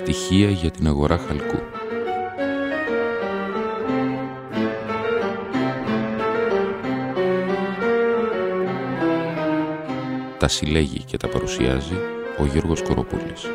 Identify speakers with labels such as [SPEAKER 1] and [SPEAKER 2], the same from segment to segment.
[SPEAKER 1] Στοιχεία για την αγορά χαλκού. Τα συλλέγει και τα παρουσιάζει ο Γιώργος Κοροπούλης.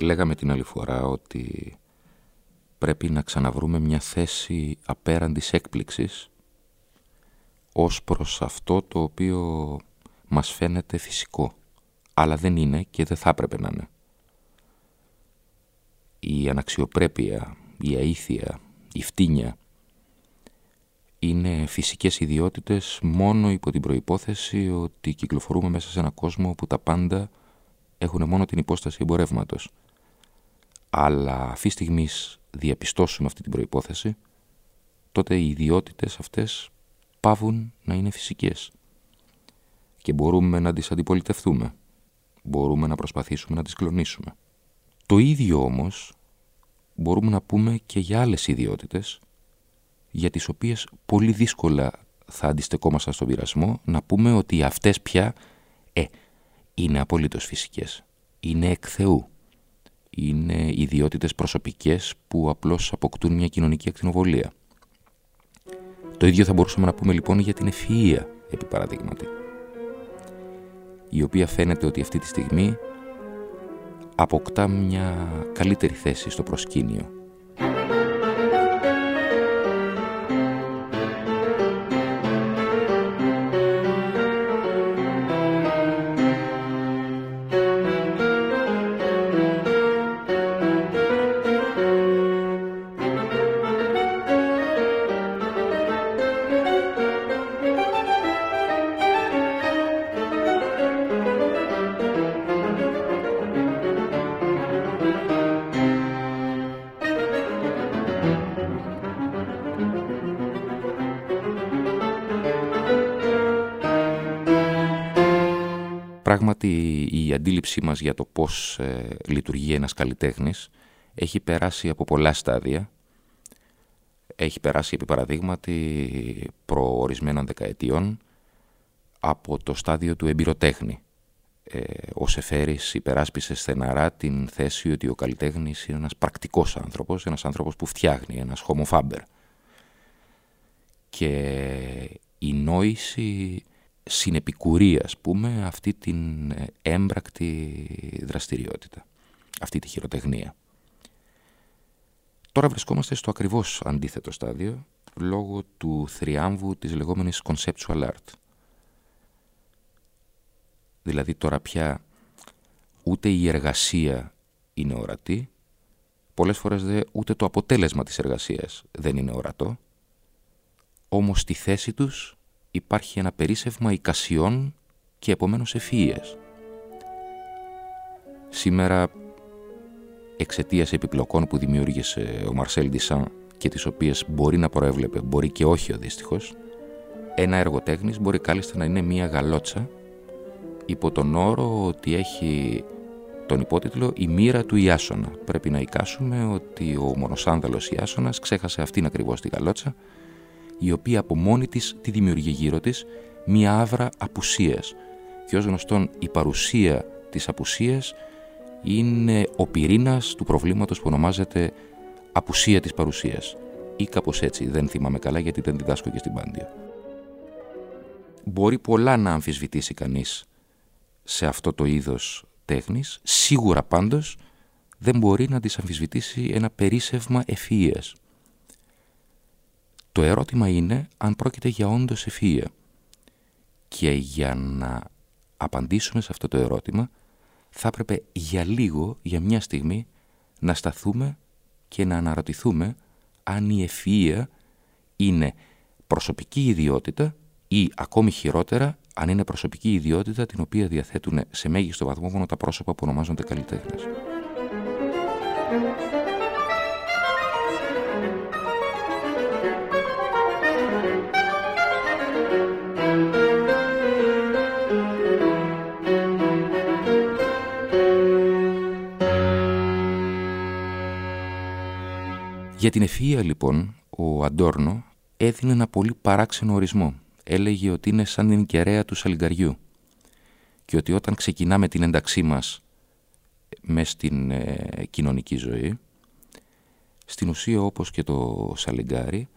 [SPEAKER 1] Λέγαμε την άλλη φορά ότι πρέπει να ξαναβρούμε μια θέση απέραντης έκπληξης ως προς αυτό το οποίο μας φαίνεται φυσικό, αλλά δεν είναι και δεν θα έπρεπε να είναι. Η αναξιοπρέπεια, η αήθεια, η φτύνια είναι φυσικές ιδιότητες μόνο υπό την προϋπόθεση ότι κυκλοφορούμε μέσα σε ένα κόσμο που τα πάντα έχουν μόνο την υπόσταση εμπορεύματος αλλά αυτή τη στιγμή διαπιστώσουμε αυτή την προϋπόθεση, τότε οι ιδιότητες αυτές πάβουν να είναι φυσικές. Και μπορούμε να τις αντιπολιτευτούμε, μπορούμε να προσπαθήσουμε να τις κλονίσουμε. Το ίδιο όμως μπορούμε να πούμε και για άλλες ιδιότητες, για τις οποίες πολύ δύσκολα θα αντιστεκόμασταν στον πειρασμό, να πούμε ότι αυτές πια, ε, είναι απολύτως φυσικές, είναι εκ Θεού είναι ιδιότητες προσωπικές που απλώς αποκτούν μια κοινωνική ακτινοβολία. Το ίδιο θα μπορούσαμε να πούμε λοιπόν για την ευφυΐα, επί παραδείγματι, η οποία φαίνεται ότι αυτή τη στιγμή αποκτά μια καλύτερη θέση στο προσκήνιο Πράγματι η αντίληψή μας για το πώς ε, λειτουργεί ένας καλλιτέχνης έχει περάσει από πολλά στάδια. Έχει περάσει επί παραδείγματι προορισμένων δεκαετιών από το στάδιο του εμπειροτέχνη. Ε, ο Σεφέρης υπεράσπισε στεναρά την θέση ότι ο καλλιτέχνης είναι ένας πρακτικός άνθρωπος, ένας άνθρωπος που φτιάχνει, ένας homo Και η νόηση συνεπικουρεί, ας πούμε, αυτή την ε, έμπρακτη δραστηριότητα, αυτή τη χειροτεχνία. Τώρα βρισκόμαστε στο ακριβώς αντίθετο στάδιο, λόγω του θριάμβου της λεγόμενης conceptual art. Δηλαδή τώρα πια ούτε η εργασία είναι ορατή, πολλές φορές δε ούτε το αποτέλεσμα της εργασίας δεν είναι ορατό, όμως στη θέση τους υπάρχει ένα περίσευμα εικασιών και επομένως ευφυΐες. Σήμερα, εξαιτίας επιπλοκών που δημιούργησε ο Μαρσέλ Ντισάν και τις οποίες μπορεί να προέβλεπε, μπορεί και όχι ο δύστιχος, ένα έργο τέχνης μπορεί κάλλιστα να είναι μία γαλότσα υπό τον όρο ότι έχει τον υπότιτλο «Η μοίρα του Ιάσονα». Πρέπει να εικάσουμε ότι ο μονοσάνδαλος Ιάσονας ξέχασε αυτήν ακριβώς τη γαλότσα η οποία από μόνη της τη δημιουργεί γύρω της μία άβρα απουσίας. Και ως γνωστόν η παρουσία της απουσίας είναι ο πυρήνας του προβλήματος που ονομάζεται απουσία της παρουσίας. Ή κάπως έτσι, δεν θυμάμαι καλά γιατί δεν διδάσκω και στην Πάντια. Μπορεί πολλά να αμφισβητήσει κανείς σε αυτό το είδος τέχνης, σίγουρα πάντως δεν μπορεί να τις αμφισβητήσει ένα περίσευμα ευφυΐας. Το ερώτημα είναι αν πρόκειται για όντως ευφυΐα. Και για να απαντήσουμε σε αυτό το ερώτημα θα έπρεπε για λίγο, για μια στιγμή, να σταθούμε και να αναρωτηθούμε αν η ευφυΐα είναι προσωπική ιδιότητα ή ακόμη χειρότερα αν είναι προσωπική ιδιότητα την οποία διαθέτουν σε μέγιστο βαθμό μόνο τα πρόσωπα που ονομάζονται καλλιτέχνες. Για την ευφυΐα λοιπόν ο Αντόρνο έδινε ένα πολύ παράξενο ορισμό. Έλεγε ότι είναι σαν την κεραία του σαλιγκαριού και ότι όταν ξεκινάμε την ένταξή μας μες στην ε, κοινωνική ζωή, στην ουσία όπως και το σαλιγκάρι,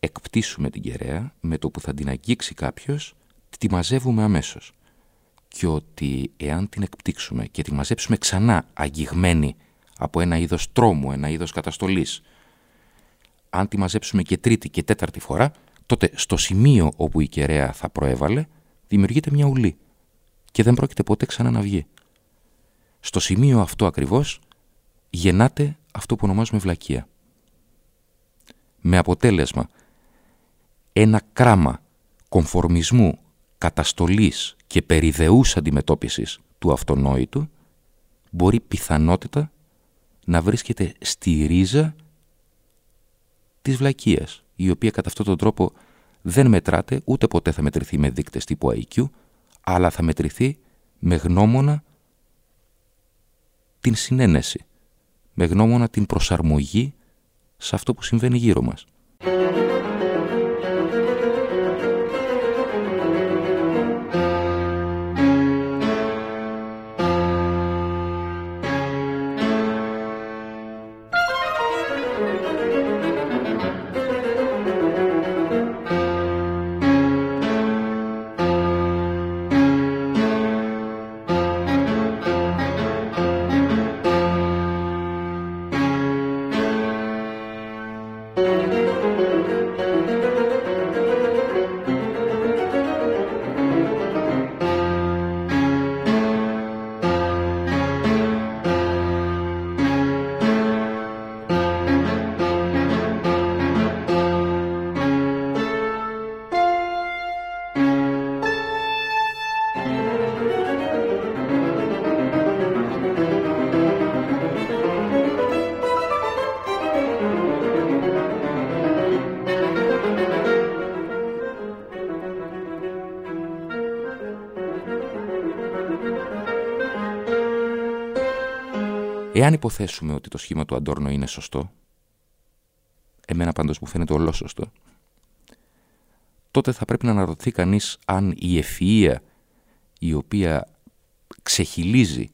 [SPEAKER 1] εκπτήσουμε την κεραία με το που θα την αγγίξει κάποιος, τη μαζεύουμε αμέσως. Και ότι εάν την εκπτύξουμε και τη μαζέψουμε ξανά αγγιγμένη από ένα είδος τρόμου, ένα είδος καταστολής, αν τη μαζέψουμε και τρίτη και τέταρτη φορά, τότε στο σημείο όπου η κεραία θα προέβαλε, δημιουργείται μια ουλή και δεν πρόκειται ποτέ ξανά να βγει. Στο σημείο αυτό ακριβώς γεννάται αυτό που ονομάζουμε βλακεία. Με αποτέλεσμα ένα κράμα κομφορμισμού, καταστολής και περιδεούς αντιμετώπισης του αυτονόητου μπορεί πιθανότητα να βρίσκεται στη ρίζα της βλακείας, η οποία κατά αυτόν τον τρόπο δεν μετράται, ούτε ποτέ θα μετρηθεί με δείκτες τύπου IQ, αλλά θα μετρηθεί με γνώμονα την συνένεση, με γνώμονα την προσαρμογή σε αυτό που συμβαίνει γύρω μας. Εάν υποθέσουμε ότι το σχήμα του Αντόρνο είναι σωστό, εμένα πάντως μου φαίνεται ολόσωστο, τότε θα πρέπει να αναρωτηθεί κανείς αν η ευφυΐα η οποία ξεχυλίζει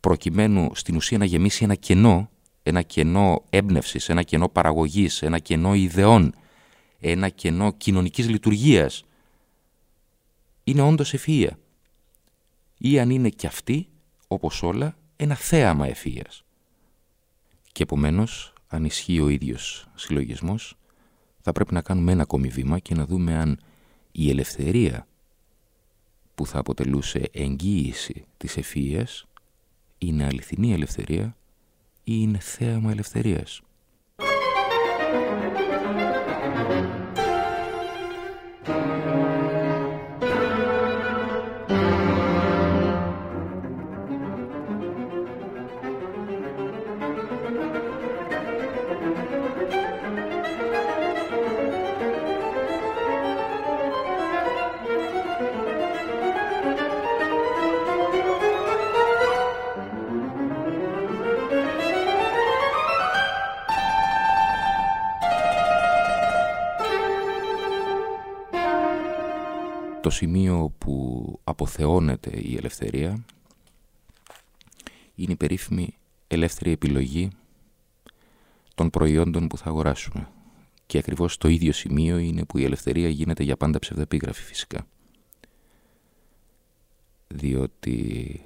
[SPEAKER 1] προκειμένου στην ουσία να γεμίσει ένα κενό, ένα κενό έμπνευσης, ένα κενό παραγωγής, ένα κενό ιδεών, ένα κενό κοινωνικής λειτουργίας, είναι όντως ευφυΐα. Ή αν είναι κι αυτή, όπως όλα, ένα θέαμα ευφύειας. Και επομένως, αν ισχύει ο ίδιος συλλογισμός, θα πρέπει να κάνουμε ένα ακόμη βήμα και να δούμε αν η ελευθερία που θα αποτελούσε εγγύηση της ευφύειας είναι αληθινή ελευθερία ή είναι θέαμα ελευθερίας. Το σημείο που αποθεώνεται η ελευθερία είναι η περίφημη ελεύθερη επιλογή των προϊόντων που θα αγοράσουμε. Και ακριβώς το ίδιο σημείο είναι που η ελευθερία γίνεται για πάντα ψευδεπίγραφη φυσικά. Διότι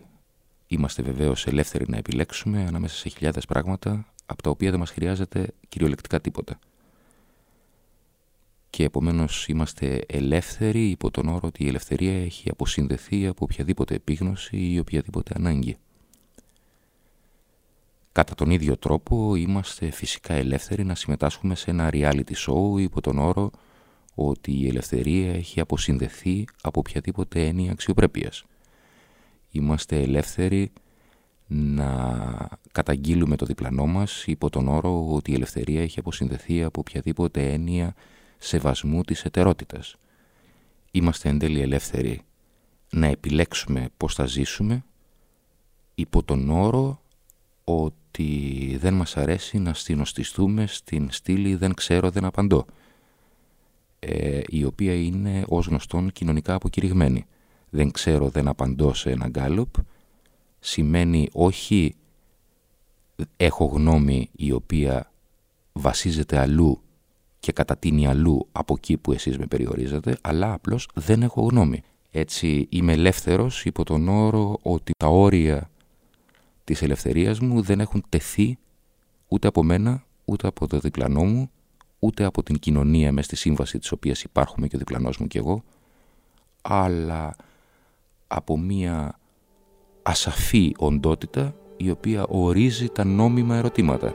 [SPEAKER 1] είμαστε βεβαίως ελεύθεροι να επιλέξουμε ανάμεσα σε χιλιάδες πράγματα από τα οποία δεν μας χρειάζεται κυριολεκτικά τίποτα και επομένως είμαστε ελεύθεροι υπό τον όρο ότι η ελευθερία έχει αποσυνδεθεί από οποιαδήποτε επίγνωση ή οποιαδήποτε ανάγκη. Κατά τον ίδιο τρόπο είμαστε φυσικά ελεύθεροι να συμμετάσχουμε σε ένα reality show υπό τον όρο ότι η ελευθερία έχει αποσυνδεθεί από οποιαδήποτε έννοια αξιοπρέπειας. Είμαστε ελεύθεροι να καταγγείλουμε το διπλανό μας υπό τον όρο ότι η ελευθερία έχει αποσυνδεθεί από οποιαδήποτε έννοια σεβασμού της ετερότητας. Είμαστε εν τέλει ελεύθεροι να επιλέξουμε πώς θα ζήσουμε υπό τον όρο ότι δεν μας αρέσει να στηνοστιστούμε στην στήλη «δεν ξέρω, δεν απαντώ» ε, η οποία είναι ως γνωστόν κοινωνικά αποκηρυγμένη. «Δεν ξέρω, δεν απαντώ» σε ένα γκάλωπ σημαίνει όχι έχω γνώμη η οποία βασίζεται αλλού και κατατείνει αλλού από εκεί που εσείς με περιορίζετε, αλλά απλώς δεν έχω γνώμη. Έτσι είμαι ελεύθερος υπό τον όρο ότι τα όρια της ελευθερίας μου δεν έχουν τεθεί ούτε από μένα, ούτε από το διπλανό μου, ούτε από την κοινωνία μες στη σύμβαση της οποίας υπάρχουμε και ο διπλανός μου και εγώ, αλλά από μία ασαφή οντότητα η οποία ορίζει τα νόμιμα ερωτήματα.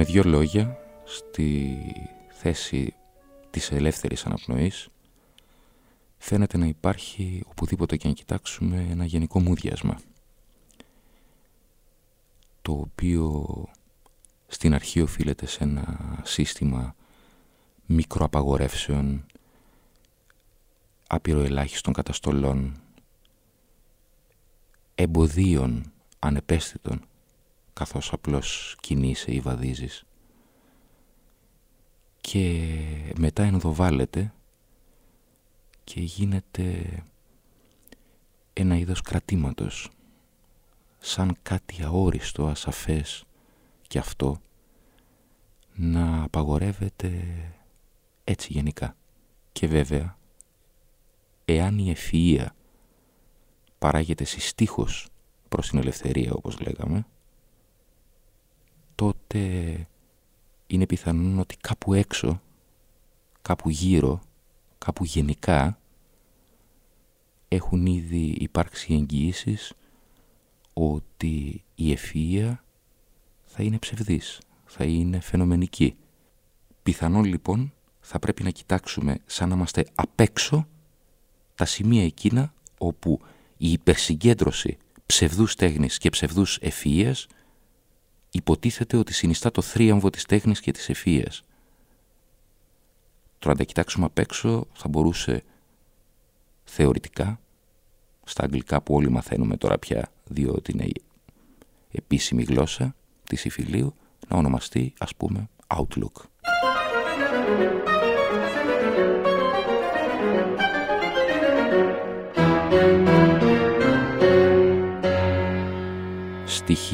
[SPEAKER 1] Δύο λόγια στη θέση της ελεύθερης αναπνοής φαίνεται να υπάρχει οπουδήποτε και αν κοιτάξουμε ένα γενικό μούδιασμα το οποίο στην αρχή οφείλεται σε ένα σύστημα μικροαπαγορεύσεων άπειρο ελάχιστων καταστολών εμποδίων ανεπαίσθητων καθώς απλώς κινείσαι ή βαδίζεις και μετά ενδοβάλλεται και γίνεται ένα είδος κρατήματος σαν κάτι αόριστο, ασαφές και αυτό να απαγορεύεται έτσι γενικά. Και βέβαια, εάν η ευφυΐα παράγεται συστήχος προς την ελευθερία όπως λέγαμε, τότε είναι πιθανόν ότι κάπου έξω, κάπου γύρω, κάπου γενικά έχουν ήδη υπάρξει εγγυήσεις ότι η ευφυΐα θα είναι ψευδής, θα είναι φαινομενική. Πιθανόν λοιπόν θα πρέπει να κοιτάξουμε σαν να είμαστε απ' έξω τα σημεία εκείνα όπου η υπερσυγκέντρωση ψευδούς τέχνης και ψευδούς ευφυΐας υποτίθεται ότι συνιστά το θρίαμβο της τέχνης και της ευφυΐας. Τώρα αν τα κοιτάξουμε απ' έξω θα μπορούσε θεωρητικά, στα αγγλικά που όλοι μαθαίνουμε τώρα πια διότι είναι η επίσημη γλώσσα της υφηλίου, να ονομαστεί ας πούμε Outlook.